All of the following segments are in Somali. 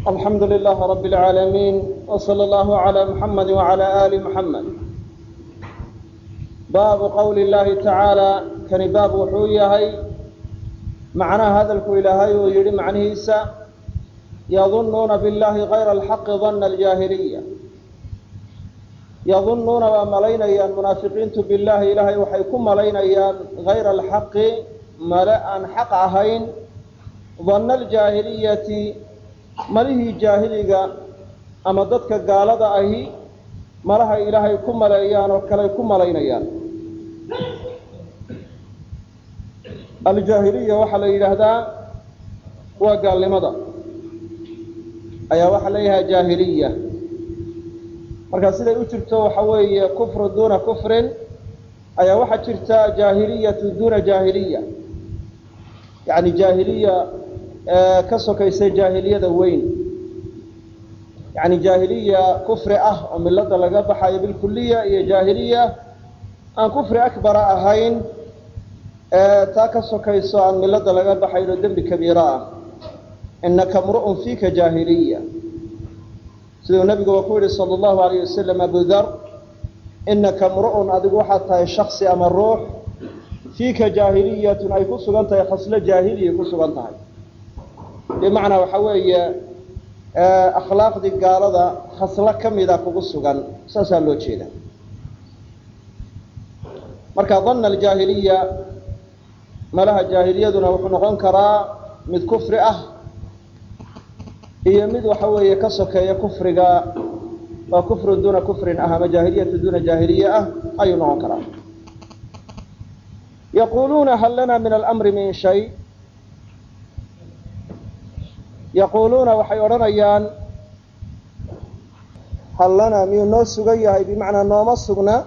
alxamdu lilaah rab اlcaalamiin wslى اllahu عlى muxamadi wعalى ali muxamed baabu qowli اllahi tacaala kani baab wuxuu yahay macnaha hadalku ilaahay uu yidhi macnihiisa yadunnuuna biاllahi kayra alxaqi dana aljaahiliya yadunnuuna waa malaynayaan munaafiqiintu billahi ilaahay waxay ku malaynayaan hayra alxaqi male aan xaq ahayn danna aljaahiliyati malihii jaahiliga ama dadka gaalada ahi malahay ilaahay ku maleeyaan oo kaley ku malaynayaan. Aljaahiliya waxaa la yidhaahdaa waa gaalnimada. Ayaa waxaa leeyahay jaahiliya. Markaa siday u jirto waxa weeye kufru duuna kufrin ayaa waxaa jirta jaahiliyatu duuna jaahiliya. Yacni jaahiliya ka sokaysa jaahiliyada weyn. Yacni jaahiliya kufri ah oo milada laga baxayo bilkuliya iyo jaahiliya aan kufri akbara ahayn taa ka sokayso aan milada laga baxayn oo dembi kabiira ah. Inaka mru'un fiika jaahiliya. Siduu nabiguba ku yihi sala allahu alayh wasalam abu inaka mru'un adigu waxaad tahay shaksi ama ruux fiika jaahiliyatun ay ku sugan tahay khaslo jaahiliya ku sugan tahay bimacnaa waxa weeye akhlaaqdii gaalada khaslo ka mida kugu sugan saasaa loo jeeda. Marka danna aljaahiliya malaha jaahiliyaduna wuxuu noqon karaa mid kufri ah iyo mid waxa weeye ka sokeeya kufriga. Oo kufrun duuna kufrin ah ama jaahiliyatu duuna jaahiliya ah ayuu noqon karaa. Yaquluuna hal lana min almri min shay yaquuluuna waxay odhanayaan hal lanaa miyuu noo sugan yahay? Bimacnaa nooma sugna.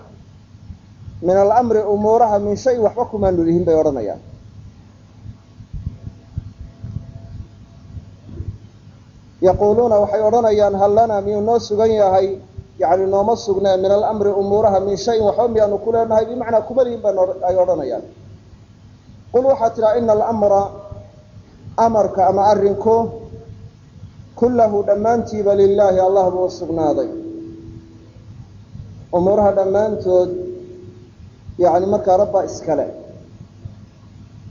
Min alamri umuuraha min shay waxba kumaanu lihin bay odhanayaan. Yaquuluuna waxay odhanayaan hal lanaa miyuu noo sugan yahay? Yani nooma sugne min alamri umuuraha min shayin waxba miyaanu ku leenahay. Bimacnaa kuma lihin baa ay odhanayaan. Qul waxaa tidhaha ina alamra amarka ama arrinku kullahu dhammaantiiba lilaahi allah buu usugnaaday umuuraha dhammaantood yani markaa rabbaa iskale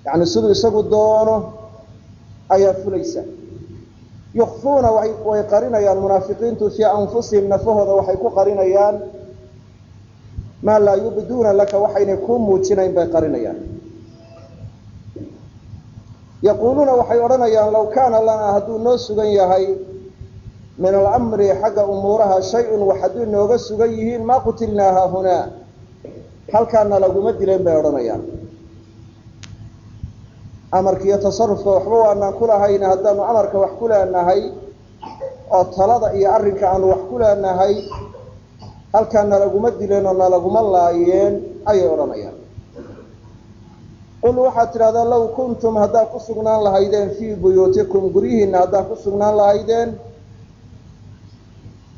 yani siduu isagu doono ayaa fulaysa. Yukfuuna way qarinayaan munaafiqiintu fii anfusihim nafahooda waxay ku qarinayaan. Maa laa yubduuna laka waxaynay kuu muujinayn bay qarinayaan yaquuluuna waxay odhanayaan low kaana lanaa hadduu noo sugan yahay min alamri xagga umuuraha shay-un wax hadduu nooga sugan yihiin maa qutilnaa haahunaa? Halkaana laguma dileen bay odhanayaan. Amarka iyo tasarufka waxba waanaan ku lahayna haddaanu amarka wax ku leenahay oo talada iyo arrinka aanu wax ku leenahay halkaana laguma dileen oo nalaguma laayeen ayay odhanayaan qul waxaad tidhahdaa low kuntum haddaad ku sugnaan lahaydeen fii buyuutikum guryihiinna haddaad ku sugnaan lahaydeen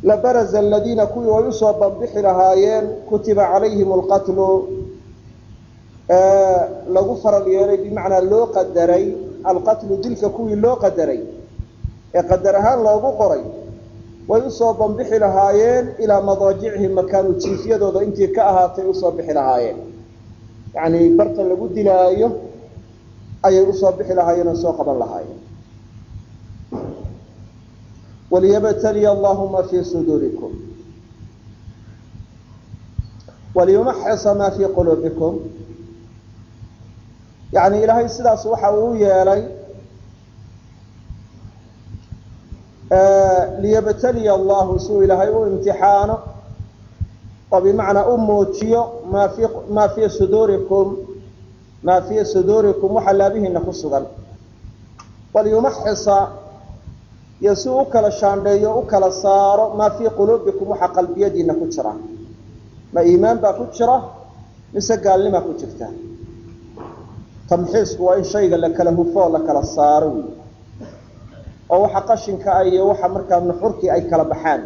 labaraza aladiina kuwii way u soo banbixi lahaayeen kutiba calayhim alqatlu lagu faral yeelay bimacnaa loo qadaray alqatlu dilka kuwii loo qadaray ee qadar ahaan loogu qoray way u soo banbixi lahaayeen ilaa madaajicihim makaanu jiifyadooda intii ka ahaatay u soo bixi lahaayeen yacni barta lagu dilaayo ayay u soo bixi lahaayeen oo soo qaban lahaayeen. Waliyabtaliya allahuma fii suduurikum. Waliyumaxisa maa fii quluubikum. Yacni ilaahay sidaas waxa uu yeelay liyabtaliya allahu si uu ilaahay u imtixaano oo bimacnaa u muujiyo maa fi maa fii suduurikum maa fii suduurikum waxa laabihiina ku sugan. Waliyumaxisa iyo si u kala shaandheeyo u kala saaro maa fii quluubikum waxa qalbiyadiina ku jira. Ma iimaan baa ku jira mise gaalnimaa ku jirta? Tamxiisku waa in shayga la kala hufo oo la kala saaro. Wey oo waxa qashinka iyo waxa markaa nuxurkii ay kala baxaan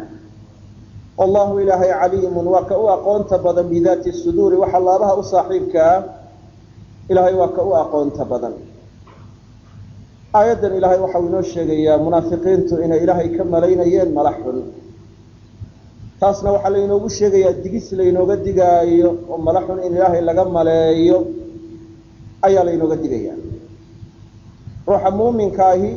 wallahu ilaahay caliimun waa ka u aqoonta badan bidaati suduuri waxa laabaha u saaxiibka ah ilaahay waa ka u aqoonta badan. Aayaddan ilaahay waxau inoo sheegayaa munaafiqiintu inay ilaahay ka malaynayeen mala xun. Taasna waxaa lainoogu sheegayaa digis laynooga digaayo oo mala xun in ilaahay laga maleeyo ayaa laynooga digayaa. Ruuxa muuminka ahi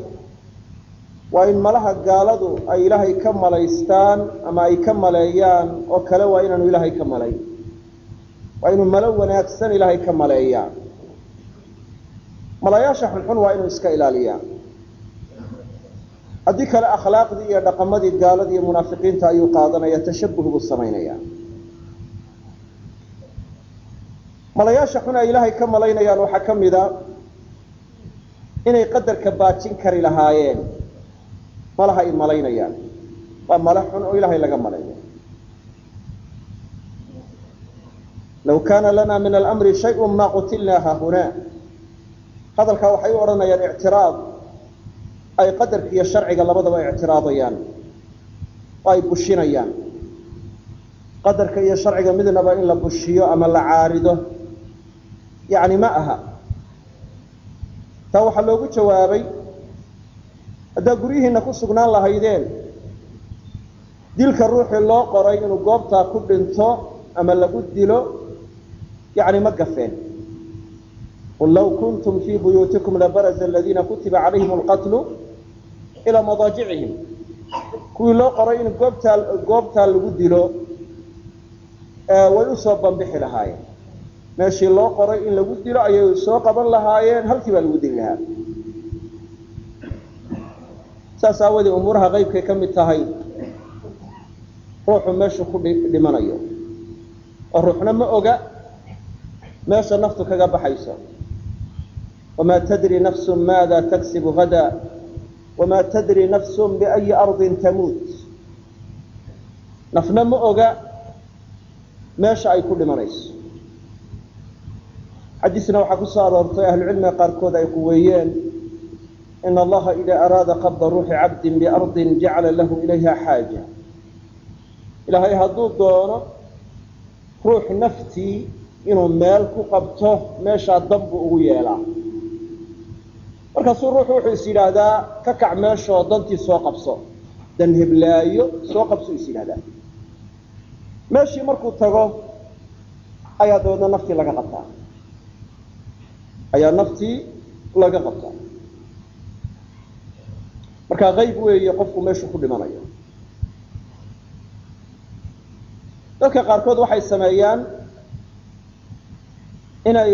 waa in malaha gaaladu ay ilaahay ka malaystaan ama ay ka maleeyaan oo kale waa inaanu ilaahay ka malayn waa inuu malo wanaagsan ilaahay ka maleeyaa malayaasha xunxun waa inuu iska ilaaliyaa. Haddii kale akhlaaqdii iyo dhaqamadii gaaladii iyo munaafiqiinta ayuu qaadanaya tashabuh buu samaynaya malayaasha xun ay ilaahay ka malaynayaan waxaa ka mid a inay qadarka baajin kari lahaayeen malaha ay malaynayaan. Waa mala xun oo ilaahay laga malayo law kaana lana min almri shayء ma qutilna hahuna hadalkaa waxay u odhanayaan ictiraad. Ay qadarka iyo sharciga labadaba ictiraadayaan. Oo ay bushinayaan. Qadarka iyo sharciga midnaba in la bushiyo ama la caarido. Yani ma aha. Taa waxaa loogu jawaabay haddaa guryihiina ku sugnaan lahaydeen. Dilka ruuxii loo qoray inuu goobtaa ku dhinto ama lagu dilo yani ma gafeen. Qul law kuntum fii buyuutikum labaraza aladiina kutiba calayhim alqatlu ilaa madaajicihim. Kuwii loo qoray in goobtaa goobtaa lagu dilo way u soo bambixi lahaayeen. Meeshii loo qoray in lagu dilo ayay soo qaban lahaayeen halkii baa lagu dili lahaa saas aawadee umuuraha qeybkay ka mid tahay ruuxu meeshu ku dhimanayo. Oo ruuxna ma oga meesha naftu kaga baxayso. Wamaa tadri nafsun maada taksibu hada wamaa tadri nafsun biayi ardin tamuut nafna ma oga meesha ay ku dhimanayso. Xadiisna waxaa ku soo aroortay ahlucilmiga qaarkood ay quweeyeen in allaha idaa araada qabda ruuxi cabdin biardin jacala lahu ilayha xaaja ilaahay hadduu doono ruux naftii inuu meel ku qabto meeshaa dan buu ugu yeelaa markaasuu ruuxu wuxuu is yidhaahdaa ka kac meeshaoo dantii soo qabso dan heblaayo soo qabsuu is yidhahdaa meeshii markuu tago ayaa dabeedna naftii laga qabtaa ayaa naftii laga qabtaa markaa qayb weeye qofku meeshuu ku dhimanayo. Dadka qaarkood waxay sameeyaan inay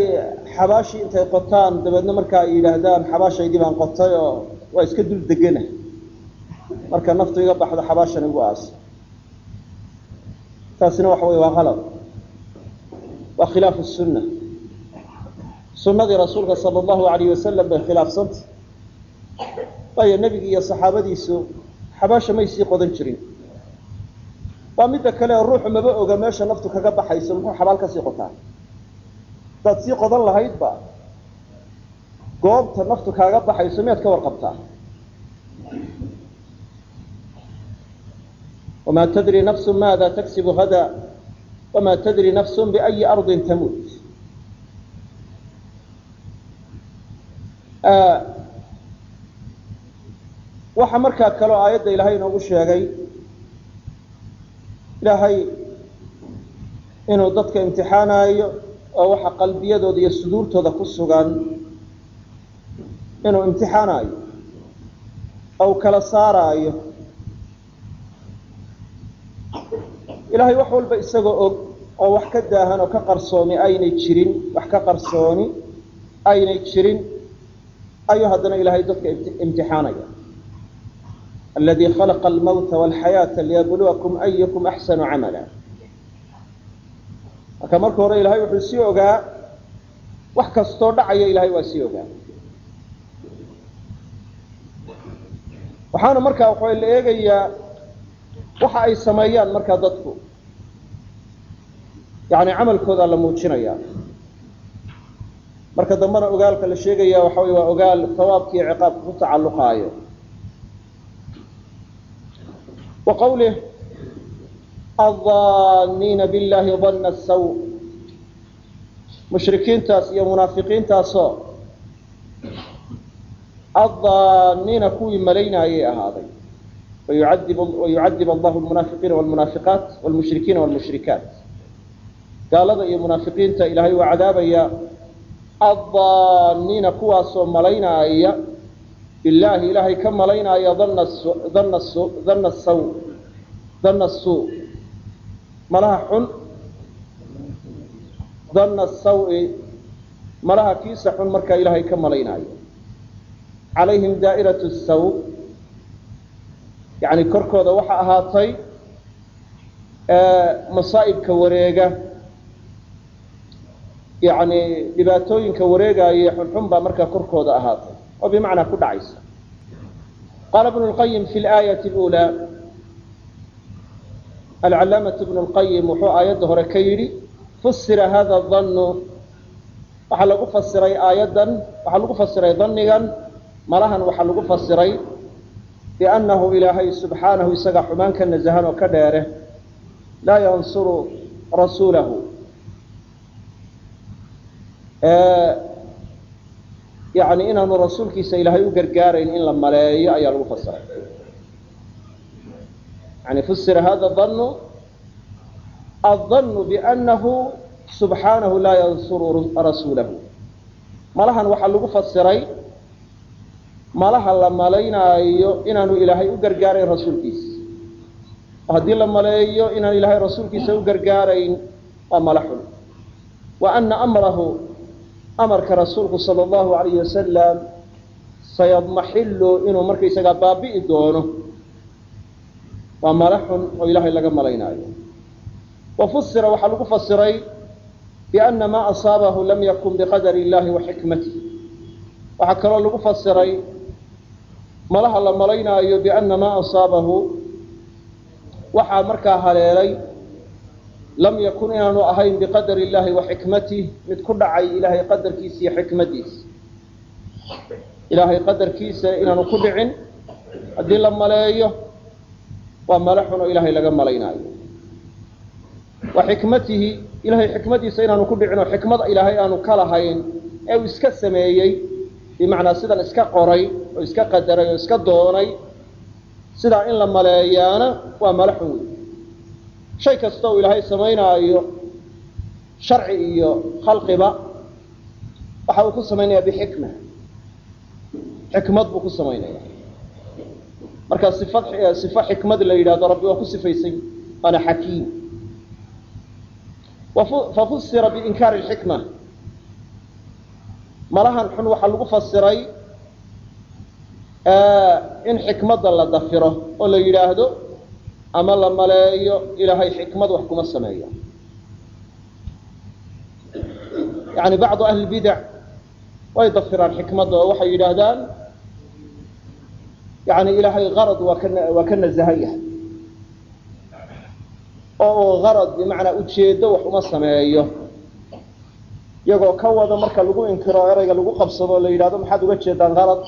xabaashii intay qotaan dabeedna markaa ay yidhaahdaan xabaashaydii baan qotay oo waa iska dul degana marka naftu iga baxdo xabaashan igu aas. Taasina waxa wey waa qalab. Waa khilaafu sunna. Sunnadii rasuulka sala allahu alayh wasalam bay khilaafsanta waayo nebigi iyo saxaabadiisu xabaasha may sii qodan jirin. Waa midda kale ruuxu maba oga meesha naftu kaga baxayso muxuu xabaal ka sii qotaa? Hadaad sii qodan lahaydba goobta naftu kaaga baxayso miyaad ka warqabtaa? wamaa tadri nafsu maada taksibu hada wamaa tadri nafsu biayi ardin tamuut waxaa markaa kaloo aayadda ilaahay inoogu sheegay ilaahay inuu dadka imtixaanaayo oo waxa qalbiyadooda iyo suduurtooda ku sugan inuu imtixaanaayo oo kala saaraayo. Ilaahay wax walba isagoo og oo wax ka daahan oo ka qarsoomi aynay jirin wax ka qarsooni aynay jirin ayuu haddana ilaahay dadka imtixaanaya aladii khalaqa almawta walxayaata liyabluwakum ayukum axsanu camala marka marka hore ilahay wuxuu sii ogaa wax kastoo dhacaya ilahay waa sii ogaa waxaana markaa la eegayaa waxa ay sameeyaan markaa dadku yani camalkoodaa la muujinaya marka dambena ogaalka la sheegaya waxa waa ogaal hawaabkiiyo ciqaabka ku tacalluqaayo qawlih adaniina billahi danna saw mushrikiintaas iyo munaafiqiintaasoo addaaniina kuwii malaynaayay ahaaday wayucadib allahu lmunaafiqiina wlmunaafiqaat wlmushrikiina wlmushrikaat gaalada iyo munaafiqiinta ilaahay waa cadaabaya addaaniina kuwaasoo malaynaaya bilaahi ilaahay ka malaynaaya dana saw dana suu malaha xun dana sawi. Malaha kiisa xun markaa ilaahay ka malaynaayo calayhim daa'irat saw. Yani korkooda waxaa ahaatay masaa'ibka wareega. Yani dhibaatooyinka wareegaaye xunxun baa markaa korkooda ahaatay oo bimacnaa ku dhacaysa. Qaala ibnu lqayim fi laayati lulaa alcalaamatu ibnu lqayim wuxuu aayadda hore ka yidhi fusira hada dannu waxaa lagu fasiray aayaddan waxaa lagu fasiray dannigan malahan waxaa lagu fasiray biannahu ilaahay subxaanahu isaga xumaan nasahan oo ka dheere laa yansuru rasuulahu yani inaanu rasuulkiisa ilaahay u gargaarayn in la maleeyo ayaa lagu fasiray yani fusira hada dannu addannu biannahu subxaanahu laa yansuru rasuulahu. Malahan waxaa lagu fasiray malaha la malaynaayo inaanu ilaahay u gargaarayn rasuulkiisa haddii la maleeyo inaan ilaahay rasuulkiisa u gargaarayn waa mala xun wa ana amrahu amarka rasuulku sala allahu alayhi wasalam sayadmaxilu inuu markaysagaa baabi'i doono. Waa mala xun oo ilaahay laga malaynaayo. Wa fusira waxaa lagu fasiray biana maa asaabahu lam yakun biqadari illahi wa xikmatih waxaa kaloo lagu fasiray malaha la malaynaayo biana maa asaabahu waxaa markaa haleelay lam yakun inaanu ahayn biqadari illahi wa xikmatih mid ku dhacay ilaahay qadarkiisa iyo xikmadiisa. Ilaahay qadarkiisa inaanu ku dhicin. Haddii la maleeyo waa mala xun ilaahay laga malaynaayo. Wa xikmatihi ilahay xikmadiisa inaanu ku dhicin oo xikmad ilaahay aanu ka lahayn ee uu iska sameeyey bimacnaa sidan iska qoray oo iska qadaray oo iska doonay sidaa in la maleeyaana waa mala xun wey shay kasta uu ilaahay samaynaayo sharci iyo khalqiba waxa uu ku samaynaya bixikma. Xikmad buu ku samaynaya marka sifad sifo xikmad la yidhahdo rabbi waa ku sifaysay waana xakiim. Fafusira biinkaari lxikma malahan xun waxaa lagu fasiray in xikmadda la dafiro oo la yidhaahdo ama la maleeyo ilaahay xikmad wax kuma sameeyo. Yani bacdu ahli bidac way dafiraan xikmadda oo waxay yidhaahdaan yani ilaahay qarad waa ka waa ka nasahan yahay. Oo uu qarad bimacnaa ujeeddo wax uma sameeyo. Iyagoo ka wada marka lagu inkiro erayga lagu qabsado la yidhahdo maxaad uga jeedaan qarad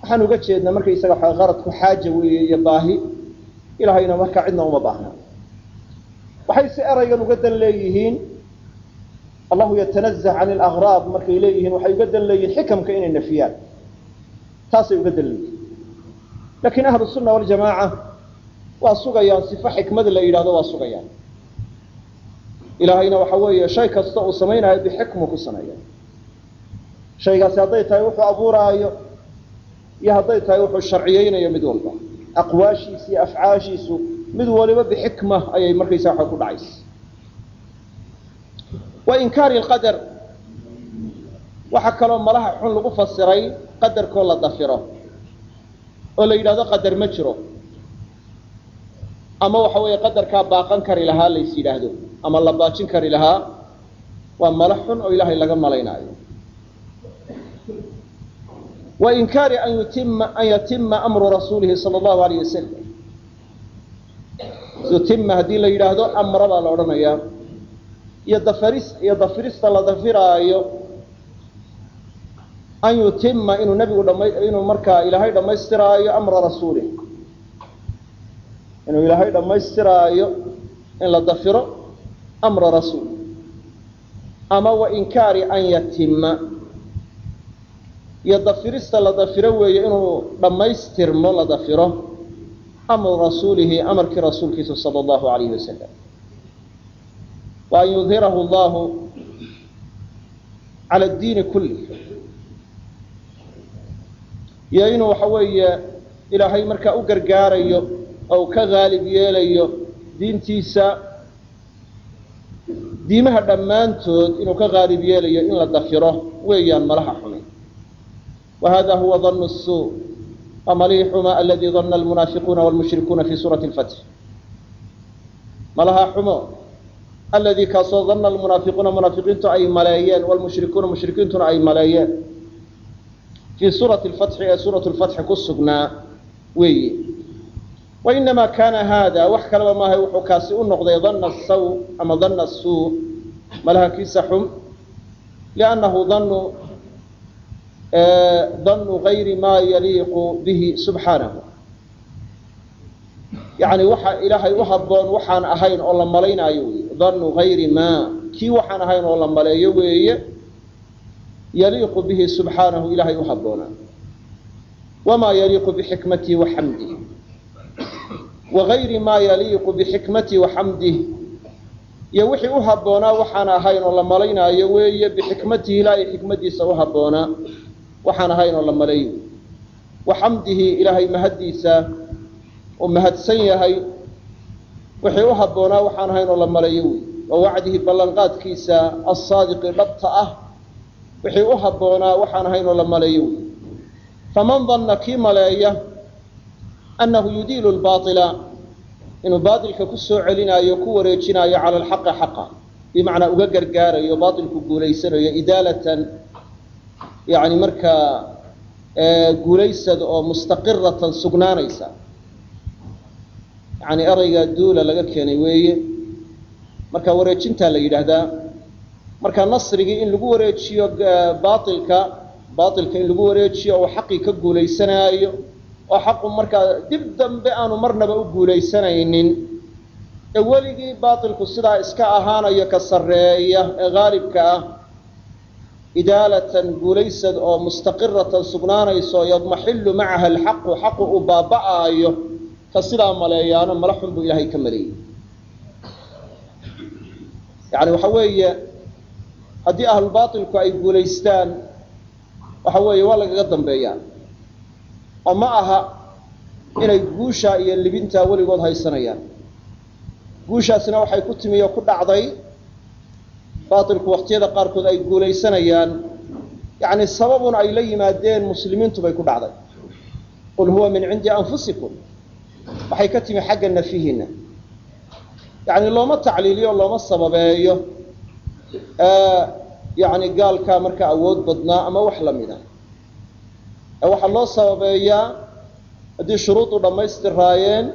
waxaan uga jeednaa markaysaga waxa qaradku xaaja weeye iyo baahi ilahayna markaa cidna uma baahna. Waxay si eraygan uga dan leeyihiin allahu yatanazah can alaqraab markay leeyihiin waxay uga dan leeyihiin xikamka inay nafiyaan. Taasay uga dan leeyihiin. Lakiin ahlu sunna waljamaaca waa sugayaan sifo xikmad la yidhahdo waa sugayaan. Ilaahayna waxa weeye shay kasta uu samaynayo bixikmu ku sameeya shaygaasi hadday tahay wuxuu abuuraayo iyo hadday tahay wuxuu sharciyeynayo mid walba aqwaashiisa iyo afcaashiisu mid waliba bixikma ayay markaysa waxa ku dhacaysa. Wa inkaari lqadar waxaa kaloo malaha xun lagu fasiray qadarkoo la dafiro oo la yidhahdo qadar ma jiro. Ama waxa weeye qadarkaa baaqan kari lahaa lays yidhaahdo ama la baajin kari lahaa waa mala xun oo ilaahay laga malaynaayo wa inkaari an yatima amru rasuulihi sala allahu alayh wasalam yutima haddii la yidhaahdo amra baa la odhanayaa. Iyo dafaris iyo dafirista la dafiraayo an yutima inuu nabigu dhama inuu markaa ilaahay dhammaystiraayo amra rasuulih inuu ilaahay dhammaystiraayo in la dafiro amra rasuul ama wa inkaari an yatima iyo dafirista la dafiro weeye inuu dhammaystirmo la dafiro amru rasuulihi amarkii rasuulkiisu sala allahu alayhi wasalam wa an yudhirahu allahu cala addiini kulli. Iyo inuu waxa weeye ilaahay markaa u gargaarayo oo ka haalib yeelayo diintiisa diimaha dhammaantood inuu ka haalib yeelayo in la dafiro weeyaan malaha xumi hada danu suu waa malihii xuma aladii dana almunaafiquuna walmushrikuuna fi suurati lfatx malaha xumo aladii kaasoo dana almunaafiquuna munaafiqiintu ay maleeyeen walmushrikuuna mushrikiintuna ay maleeyeen fii suurati lfatxi ee suurat lfatxi ku sugnaa weeye wainamaa kaana haada wax kaleba maahay wuxuu kaasi u noqday dana saw ama dana suu malaha kiisa xum liannahu danu danu gayri ma yaliiqu bihi subxaanahu. Yani waxa ilaahay u haboon waxaan ahayn oo la malaynaayo wey danu gayri ma kii waxaan ahayn oo la maleeyo weeye yaliiqu bihi subxaanahu ilaahay u haboonaa wamaa yaliiqu bixikmatihi waxamdihi wagayri maa yaliiqu bixikmatihi waxamdih iyo wixii u habboonaa waxaan ahayn oo la malaynaayo weeye bixikmatihi ilaahay xikmadiisa u habboonaa waxaan ahayn oo la malayo waxamdihi ilaahay mahaddiisa uu mahadsan yahay wixii u habboonaa waxaan ahayn oo la malayo wey wa wacdihi ballanqaadkiisa alsaadiqi dhabta ah wixii u habboonaa waxaan ahayn oo la malayo wey faman danna kii maleeya annahu yudiilu lbaaila inuu baailka ku soo celinaayo ku wareejinaayo cala alxaqi xaqa bimacnaa uga gargaarayo baailku guulaysanayo idaalatan yani markaa guulaysad oo mustaqiratan sugnaanaysa. Yani erayga duula laga keenay weeye. Marka wareejintaa la yidhaahdaa marka nasrigii in lagu wareejiyo baailka baailka in lagu wareejiyo oo xaqii ka guulaysanaayo oo xaqu markaa dib dambe aanu marnaba u guulaysanaynin ee weligii baatilku sidaa iska ahaanayo ka sarreeya ee haalibka ah idaalatan guulaysad oo mustaqiratan sugnaanayso yadmaxillu macaha alxaqu xaqu uu baaba'aayo ka sidaa maleeyaano mala xun buu ilaahay ka maleeyey. Yani waxa weeye haddii ahlubaatilku ay guulaystaan waxa weeye waa lagaga dambeeyaa. Oo ma aha inay guushaa iyo libintaa weligood haysanayaan. Guushaasina waxay ku timi oo ku dhacday baatilku waqtiyada qaarkood ay guulaysanayaan yacni sababun ay la yimaadeen muslimiintu bay ku dhacday. Qul huwa min cindi anfusikum. Waxay ka timi xagga nafihiina yacni looma tacliiliyo looma sababeeyo yacni gaalkaa marka awood badnaa ama wax la waxaa loo sababeeyaa haddii shuruudu dhammaystiraayeen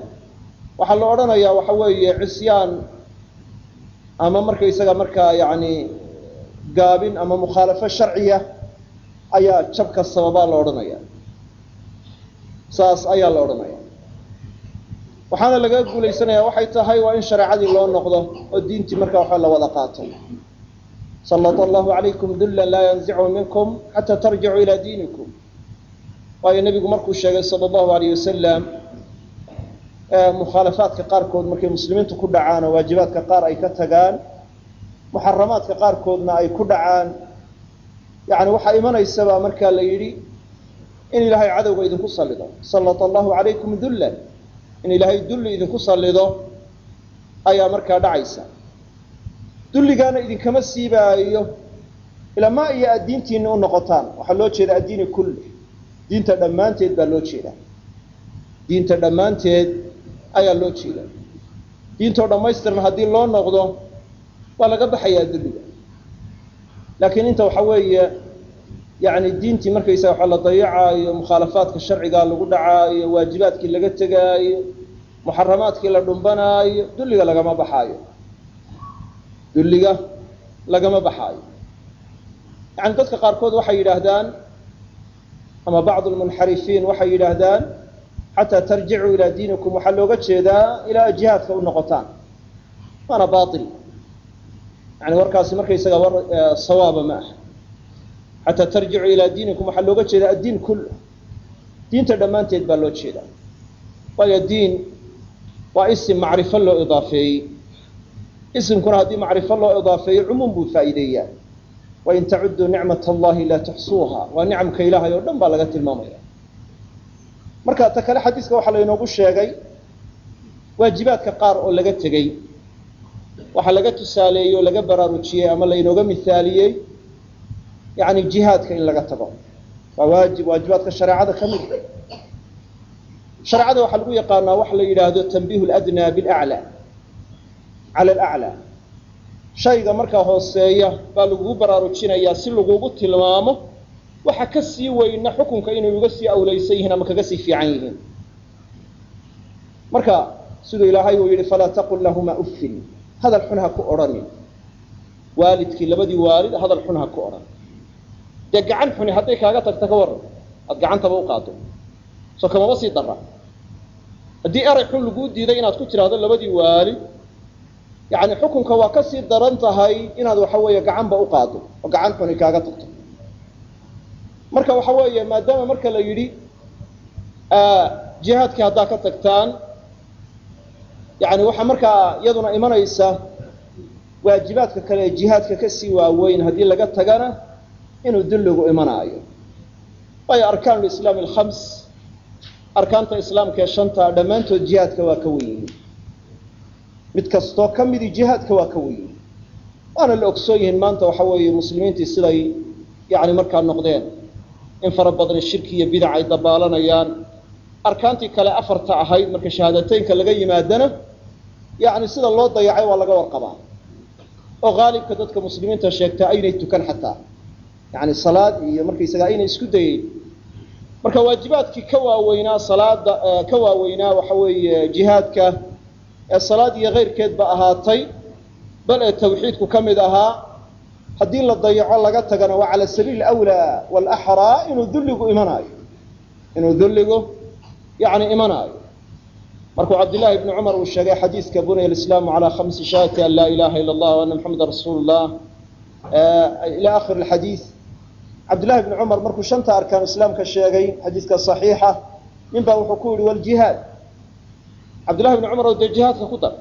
waxaa la odhanayaa waxa weeye cisyaan ama markaysaga markaa yacni gaabin ama mukhaalafo sharciya ayaa jabka sababaa la odhanaya. Saas ayaa la odhanaya. Waxaana laga guulaysanaya waxay tahay waa in shareecadii loo noqdo oo diintii markaa waxa la wada qaato. Sallata allahu calaykum dullan laa yanzichu minkum xataa tarjicuu ilaa diinikum. Waayo nebigu markuu sheegay sala allahu alayh wasalam mukhaalafaadka qaarkood markay muslimiintu ku dhacaan oo waajibaadka qaar ay ka tagaan muxaramaadka qaarkoodna ay ku dhacaan. Yani waxaa imanaysabaa markaa la yidhi in ilaahay cadowga idinku sallido. Sallata allahu calaykum dullan in ilaahay dulli idinku sallido ayaa markaa dhacaysa. Dulligaana idinkama siibaayo ilamaa iyo aad diintiinna u noqotaan. Waxaa loo jeeda addiini kulli. Diinta dhammaanteed baa loo jeedaa. Diinta dhammaanteed ayaa loo jeedaa diintoo dhammaystiran haddii loo noqdo waa laga baxayaa dulliga laakiin inta waxa weeye yani diintii markaysaga waxa la dayacaayo mukhaalafaadka sharcigaa lagu dhacaayo waajibaadkii laga tegaayo muxaramaadkii la dhumbanaayo dulliga lagama baxaayo. Dulliga lagama baxaayo. Yani dadka qaarkood waxay yidhaahdaan ama bacdu lmunxarifiin waxay yidhaahdaan xataa tarjicuu ilaa diinikum waxaa looga jeedaa ilaa jihaadka u noqotaan waana bail yani warkaasi markaysaga war sawaaba ma aha xataa tarjicu ilaa diinikum waxaa looga jeedaa addiin kullu diinta dhammaanteed baa loo jeedaa waayo diin waa isim macrifo loo idaafeeyey isimkuna haddii macrifo loo idaafeeyo cumuum buu faa'iideeyaa wain tacuduu nicmat allahi laa tuxsuuha waa nicamka ilaahay oo dhan baa laga tilmaamaya marka ta kale xadiiska waxaa laynoogu sheegay waajibaadka qaar oo laga tegey waxaa laga tusaaleeyey oo laga baraarujiyey ama laynooga mihaaliyey yani jihaadka in laga tago. Waa waajib waajibaadka shareecada ka mid shareecada waxaa lagu yaqaanaa waxa la yidhaahdo tanbiihu ladnaa bilaclaa cala alaclaa shayga markaa hooseeya baa lagugu baraarujinayaa si lagugu tilmaamo waxa ka sii weyna xukunka inay uga sii awlaysan yihiin ama kaga sii fiican yihiin. Marka siduu ilaahay uu yihi falaa taqul lahumaa uffin. Hadal xun ha ku odhanin waalidkii labadii waalid hadal xun ha ku odhan dee gacan xuni hadday kaaga tagta ka warran aada gacantaba u qaado. Soo kamaba sii dara haddii eray xun laguu diiday inaad ku tidhaahdo labadii waalid yani xukunka waa ka sii daran tahay inaad waxa weeye gacanba u qaado oo gacan xuni kaaga tagto marka waxa weeye maadaama marka la yidhi jihaadkii haddaa ka tagtaan yani waxaa markaa iyaduna imanaysa waajibaadka kale ee jihaadka ka sii waaweyn haddii laga tagana inuu dulligu imanaayo. Waayo arkaan lislaami alkhams arkaanta islaamka ee shanta dhammaantood jihaadka waa ka wen yihiin mid kastoo ka midii jihaadka waa ka wen yihiin waana la ogsoon yihiin maanta waxa weeye muslimiintii siday yani markaa noqdeen in fara badan shirki iyo bidac ay dabaalanayaan. Arkaantii kale afarta ahayd marka shahaadateynka laga yimaadana yani sida loo dayacay waa laga warqabaa oo haalibka dadka muslimiinta sheegtaa aynay tukan xataa. Yani salaad iyo markaysaga aynay isku dayeyn marka waajibaadkii ka waaweynaa salaada ka waaweynaa waxa weeye jihaadka ee salaad iyo keyrkeedba ahaatay bal ee tawxiidku ka mid ahaa haddii la dayaco laga tagana waa cala sabiil awlaa walaxraa inuu dulligu imanaayo. Inuu dulligu yani imanaayo. Markuu cabdillaahi ibni cumar uu sheegay xadiidka bunya alislaamu calaa khamsi shahaadati an laa ilaha ila allah ana maxameda rasuulu llah ila akhir alxadiid cabdillahi ibni cumar markuu shanta arkaan islaamka sheegay xadiidka saxiixa nin baa wuxuu ku yihi waljihaad cabdillahi ibni cumar oo dee jihaadka ku dar.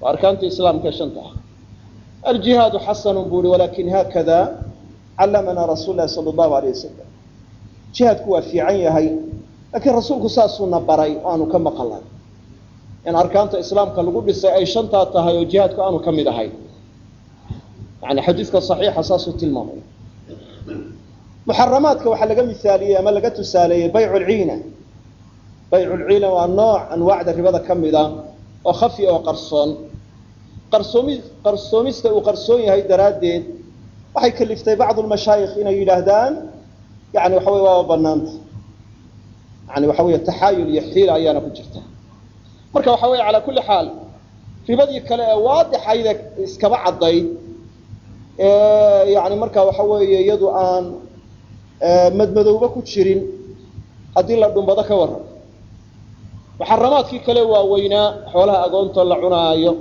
Waa arkaantii islaamka shanta. ah aljihaadu xasanu buu ihi walakin haakada callamanaa rasuul lahi sala allahu alayh wasalam jihaadku waa fiican yahay laakiin rasuulku saasuuna baray oo aanu ka maqalay in arkaanta islaamka lagu dhisay ay shantaa tahay oo jihaadku aanu ka mid ahay yani xadiidka saxiixa saasuu tilmaamay muxaramaadka waxaa laga misaaliyey ama laga tusaaleeyey baycu lciina waa nooc anwaacda ribada ka mida oo khafi oo qarsoon qarsoomi qarsoomista uu qarsoon yahay daraaddeed waxay kaliftay bacdu lmashaayikh inay yidhaahdaan yani waxa wey waaba banaanta yani waxa wey taxaayul iyo xiila ayaana ku jirta. Marka waxa wey calaa kulli xaal ribadii kale ee waadixayda iskaba caddayd yani marka waxa weeye iyadu aan madmadowba ku jirin haddii la dhumbado ka waran muxaramaadkii kale waaweynaa xoolaha agoonto la cunaayo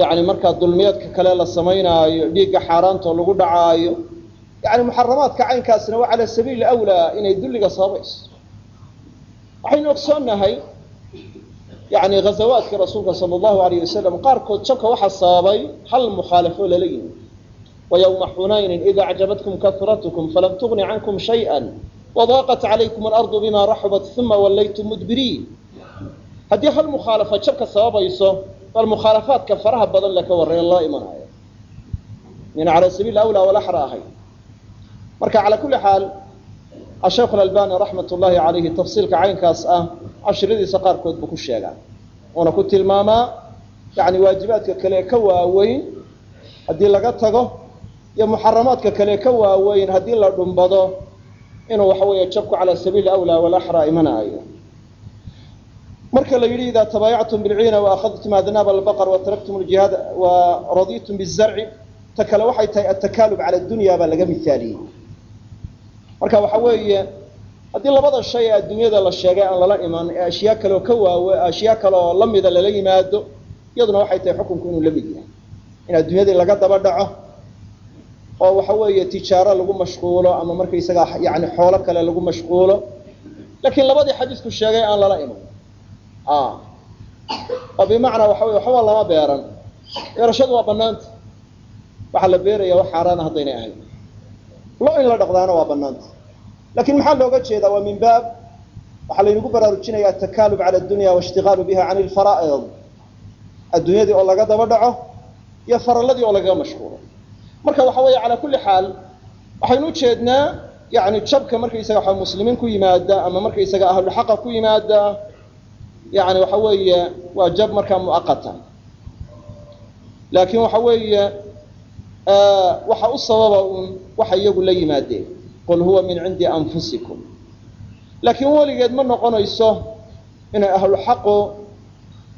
yacni markaa dulmiyeedka kale la samaynaayo dhiigga xaaraantoo lagu dhacaayo yani muxaramaadka caynkaasna waa cala sabiili awlaa inay dulliga sababayso. Waxaynu ogsoonnahay yani ghazawaadkii rasuulka sala allahu alayh wasalam qaarkood jabka waxaa sababay hal mukhaalafo lala yimi wayowma xunaynin ida acjabatkum karatkum falam tugni cankum shayئa wadaaqat calaykum alardu bima raxubat uma wallaytum mudbiriin. Haddii hal mukhaalafo jabka sababayso bal mukhaalafaadka faraha badan le ka warrayn loo imanayo min cala sabiil awla walaxra ahayn marka calaa kulli xaal asheikhu alalbani raxmat ullaahi calayhi tafsiilka caynkaas ah cashradiisa qaarkood buu ku sheegaa. Uuna ku tilmaamaa yani waajibaadka kale ka waaweyn haddii laga tago iyo muxaramaadka kale ka waaweyn haddii la dhumbado inuu waxa weeye jabku calaa sabiili awla walaxra imanaayo marka la yidhi idaa tabaayactum bilciina waakhadtum adnaab albaqr wataraktum ljihaad waraditum bizarci ta kale waxay tahay altakaalub cala dunya baa laga mihaaliyey marka waxa weeye haddii labada shay ee adduunyada la sheegay aan lala iman ee ashyaa kaleoo ka waawe ashyaa kale oo lamida lala yimaado iyaduna waxay tahay xukunku inuu la mid yahay. In adduunyadii laga daba dhaco oo waxa weeye tijaaro lagu mashquulo ama markaysagaa yani xoolo kale lagu mashquulo laakiin labadii xadiisku sheegay aan lala iman oo bimacnaa waxa wey waxba lama beeran. Beerashadu waa banaanta waxaa la beeraya wax xaaraana haddaynay ahayn. Lo in la dhaqdaana waa banaanta laakiin maxaa looga jeedaa? Waa min baab. Waxaa laynagu baraarujinaya atakaalub cala dunya waishtigaalu biha can ilfaraa'id adduunyadii oo laga daba dhaco iyo faralladii oo lagaga mashquulo marka waxa weeye calaa kulli xaal waxaynu ujeednaa yani jabka markaysaga muslimiin ku yimaada ama markaysaga ahluxaqa ku yimaada yani waxa weeye waa jab markaa muaqata. Laakiin waxa weeye waxa u sababa un waxa iyagu la yimaadeen qul huwa min cindi anfusikum. Laakiin weligeed ma noqonayso inay ahlu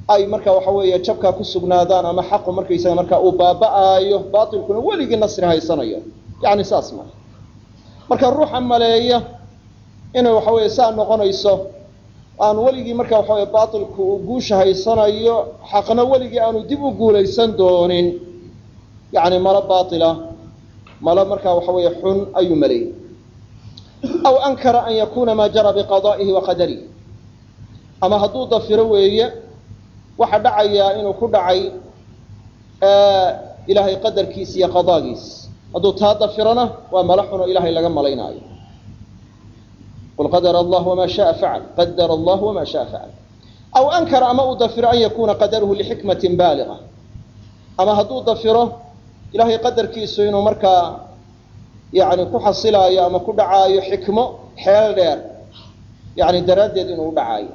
ay marka waxa weeye jabkaa ku sugnaadaan ama xaqu markaysaga markaa uu baaba'aayo baatilkuna weligii nasri haysanayo. Yani saas ma. Marka ruuxa maleeya inay waxa weeye saa noqonayso aan weligii marka waxa weye baatilku uu guusha haysanayo xaqna weligii aanu dib u guulaysan doonin. Yani malo baatila malo markaa waxa weeye xun ayuu maleeyey aw ankara an yakuna maa jara biqada'ihi wa qadarihi. Ama hadduu dafiro weeye waxa dhacayaa inuu ku dhacay ilaahay qadarkiis iyo qadaagiis. Hadduu taa dafirona waa mala xuno ilaahay laga malaynaayo qul qadara allah wama shaaa facal qadara allah wama shaaa facal aw ankara ama uu dafiro an yakuna qadaruhu lixikmatin baaliga ama hadduu dafiro ilaahay qadarkiisu inuu markaa yani ku xasilaayo ama ku dhacaayo xikmo xeel dheer yani daraaddeed inuu udhacaayo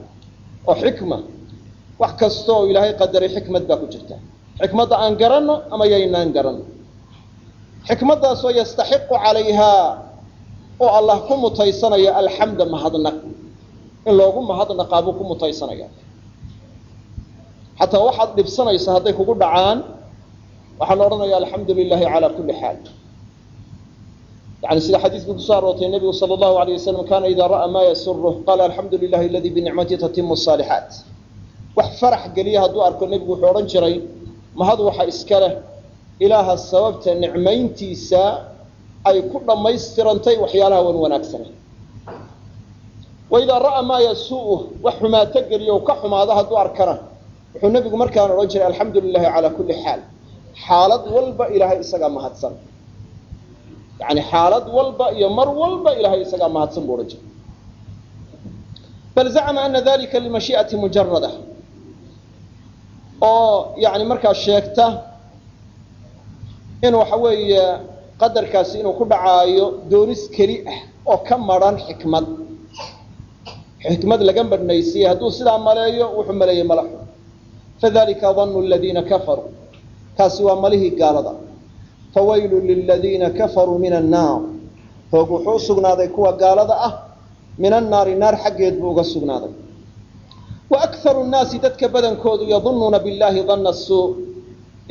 oo xikma wax kasta oo ilaahay qadaray xikmad baa ku jirta xikmadda aan garanno ama yaynaan garanno xikmaddaasoo yastaxiqu calayhaa oo allah ku mutaysanaya alxamda mahadnaq in loogu mahadnaqaa buu ku mutaysanaya. Xataa waxaad dhibsanaysa hadday kugu dhacaan waxaa la odhanaya alxamdu lilahi calaa kulli xaal. Yani sida xadiiskii ku soo aroortay nebigu sala allahu alayh wasalam kana ida ra'aa maa yasuruh qaala alxamdu lilahi aladi binicmati tatimu saalixaat wax farax geliya hadduu arko nebigu wuxuu odhan jiray mahad waxa iska leh ilaaha sababta nicmayntiisa ay ku dhammaystirantay waxyaalaha wan wanaagsana. Waidaa ra'aa maa yasuu'uh wax xumaato geliya o ka xumaado hadduu arkana. Wuxuu nebigu markaana odhan jiray alxamdu lilahi calaa kulli xaal. Xaalad walba ilaahay isagaa mahadsan yani xaalad walba iyo mar walba ilaahay isagaa mahadsan buu odhan jiray. Bal zacma ana dalika limashii'ati mujarada oo yani markaa sheegta in waxa weeye qadarkaasi inuu ku dhacaayo doonis keli ah oo ka maran xikmad. Xikmad laga madhnaysiyey hadduu sidaa maleeyo wuxuu maleeyey mala xun fadalika danu ladiina kafaruu kaasi waa malihii gaalada. Fawaylu liladiina kafaruu min annaar. Hoog wuxuu usugnaaday kuwa gaalada ah min annaari naar xaggeed buu uga sugnaaday. Wa akharu nnaasi dadka badankoodu yadunuuna billahi danna suu.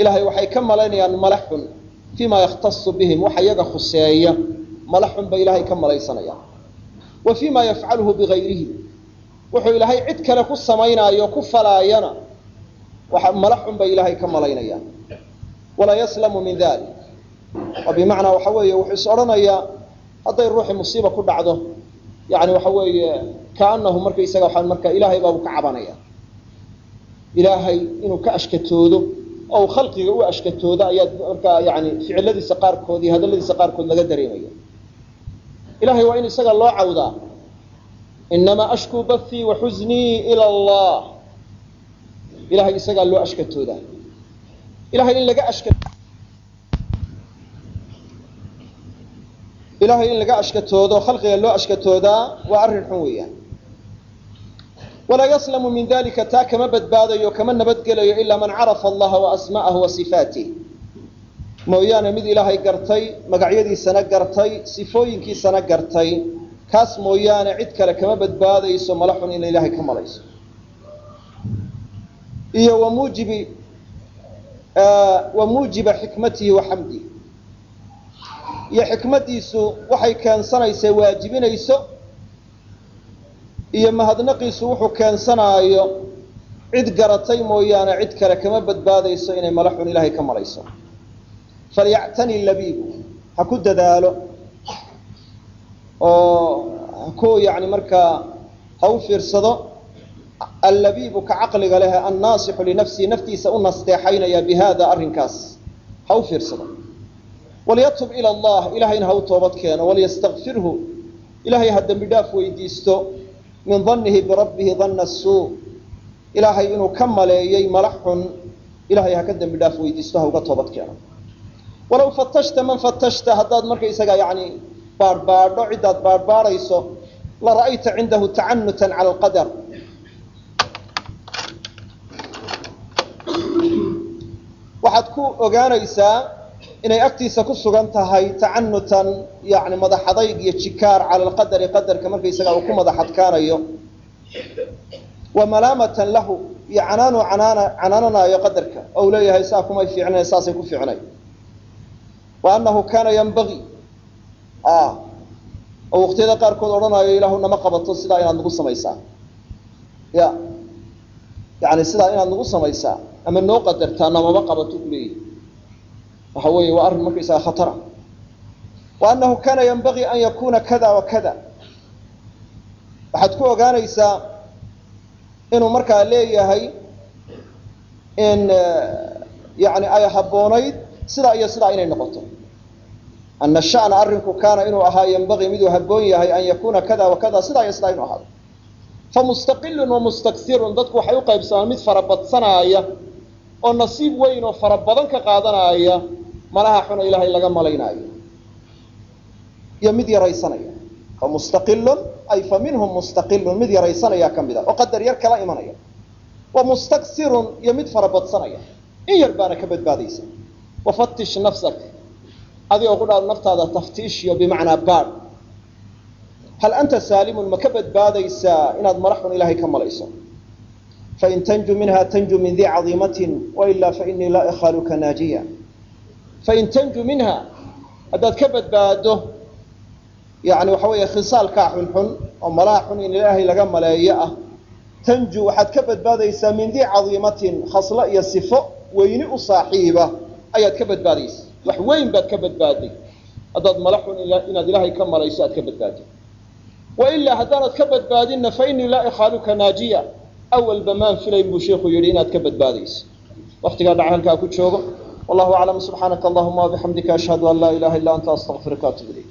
Ilaahay waxay ka malaynayaan mala xun fii ma yakhtasu bihim waxa iyaga khuseeya mala xun bay ilaahay ka malaysanayaan wa fii ma yafcaluhu bigayrihi wuxuu ilaahay cid kale ku samaynaayo ku falaayana mala xun bay ilaahay ka malaynayaan walaa yaslamu min dalik oo bimacnaa waxa weeye wuxuu is odhanayaa hadday ruuxii musiiba ku dhacdo yani waxa weeye kaanahu markaysaga marka ilaahay baabu ka cabanaya ilaahay inuu ka ashkatoodo oo khalqiga u ashkatoodo ayaad markaa yani ficiladiisa qaarkood iyo hadalladiisa qaarkood laga dareemaya ilahay waa in isaga loo cawdaa. Inamaa ashkuu bathii wa xuznii ila allah. Ilahay isagaa loo ashkatoodaa. Ilahay in laga ashka ilahay in laga ashkatoodo khalqiga loo ashkatoodaa waa arrin xun weeyaan walaa yaslamu min dalika taa kama badbaadayo kama nabadgelayo ilaa man carafa allaha wa asma'ahu mooyaane mid ilaahay gartay magacyadiisana gartay sifooyinkiisana gartay kaas mooyaane cid kale kama badbaadayso mala xun ina ilaahay ka malayso iyo wa muujibi wa muujiba xikmatihi wa xamdihi iyo xikmaddiisu waxay keensanaysaa waajibinayso iyo mahadnaqiisu wuxuu keensanaayo cid garatay mooyaane cid kale kama badbaadayso inay mala xun ilaahay ka malayso. Falyactani labiibu ha ku dadaalo. Oo ku yani markaa ha u fiirsado. Allabiibu ka caqliga leh annaasixu linafsihi naftiisa u nasteexaynaya bi arrinkaas. Ha u fiirsado. Walyatub ila allah ilahayna ha u toobad keeno walyastakfirhu ilahay ha dembi dhaaf weydiisto min dannihi birabbihi danna suu ilaahay inuu ka maleeyey mala xun ilahay ha ka dembi dhaaf weydiisto ha uga toobad keeno. Walow fatashta man fatashta haddaad markaysaga yani baadhbaadho ciddaad baadhbaadhayso la ra'ayta cindahu tacanutan cala alqadar. Waxaad ku ogaanaysaa inay agtiisa ku sugan tahay tacanutan yani madaxadayg iyo jikaar cala alqadari qadarka markaysaga uu ku madax adkaanayo wa malaamatan lahu iyo canaanu canaana canaananaayo qadarka. Ou leeyahay saa kumay fiicnayn saasay ku fiicnay. Wa annahu kaana yanbagii oo waqtiyada qaarkood odhanaayo ilaahu nama qabato sidaa inaad nagu samaysaa. Ya yani sidaa inaad nagu samaysaa ama noo qadartaa namama qabato kuleeyahy waxa weeye waa arrin markaysaga khatara. Wa annahu kaana yanbagii an yakuna kada wa kada. Waxaad ku ogaanaysaa inuu markaa leeyahay in yani ay habboonayd sidaa iyo sidaa inay noqoto. Ana shana arrinku kaana inuu ahaa yanbagii miduu habboon yahay an yakuna kada wa kada sidaa iyo sidaa inuu ahaado. Famustaqilun wa mustakirun dadku waxay u qaybsamaan mid farabadsanaaya oo nasiib weyn oo fara badan ka qaadanaya malaha xuna ilaahay laga malaynaayo. Iyo mid yaraysanaya. Famustaqilun ay fa mustaqilun mid yaraysanaya ka mid a oo qadar yar kala imanaya. Wa mustaksirun iyo mid farabadsanaya in yar baana ka badbaadaysa. Wafatish nafsak. Adigoo ku dhaad naftaada taftiishiyo bimacnaa baad. Hal anta saalimun ma ka badbaadaysaa inaad mala xun ilaahay ka malayso fain tanju minha tanju min dii cadiimatin wailaa fainii laa ikhaaluka naajiya fain tanju minha haddaad ka badbaado yani waxa weeye khisaalkaa xunxun oo malaha xun in ilaahay laga maleeyo ah tanju waxaad ka badbaadaysaa min dii cadiimatin khaslo iyo sifo weyni u saaxiiba ayaad ka badbaadaysa wax weyn baad ka badbaaday haddaad mala xun inaad ilaahay ka malayso aad ka badbaado wailaa haddaanad ka badbaadinna fainii laa ikhaaluka naajiya awalba maan filayn buu sheikhu yidhi inaad ka badbaadayso waktigaa dhaca ku joogo wallahu aclam subxaanaka allahuma wabixamdika ashhadu an laa ilaha illa anta astaqfiruka atub ilayk